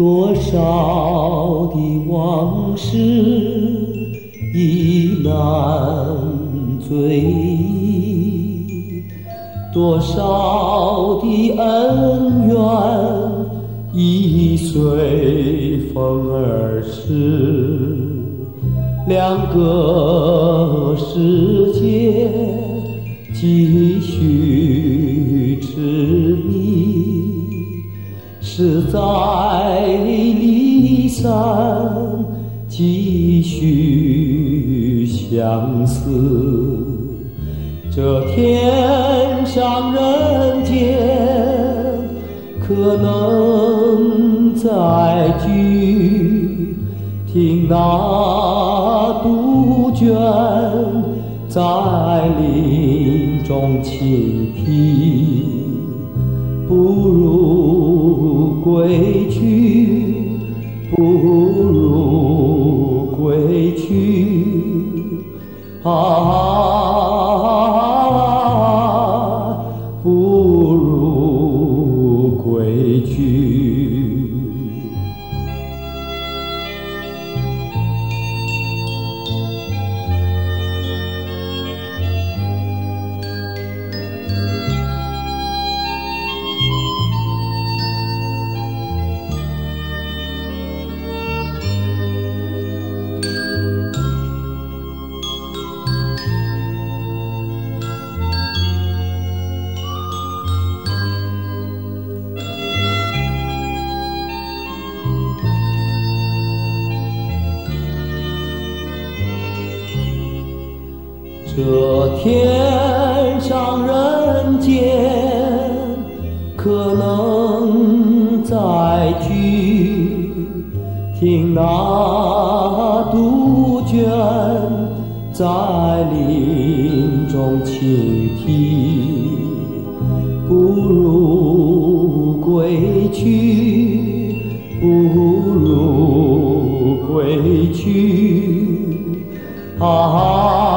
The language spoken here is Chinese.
多少的往事已难追忆，多少的恩怨已随风而逝，两个世界是在离散，继续相思。这天上人间，可能再聚。听那杜鹃在林中倾听，不如归去，不如归去，啊，不如归去。这天上人间，可能再聚。听那杜鹃在林中轻啼，不如归去，不如归去，啊，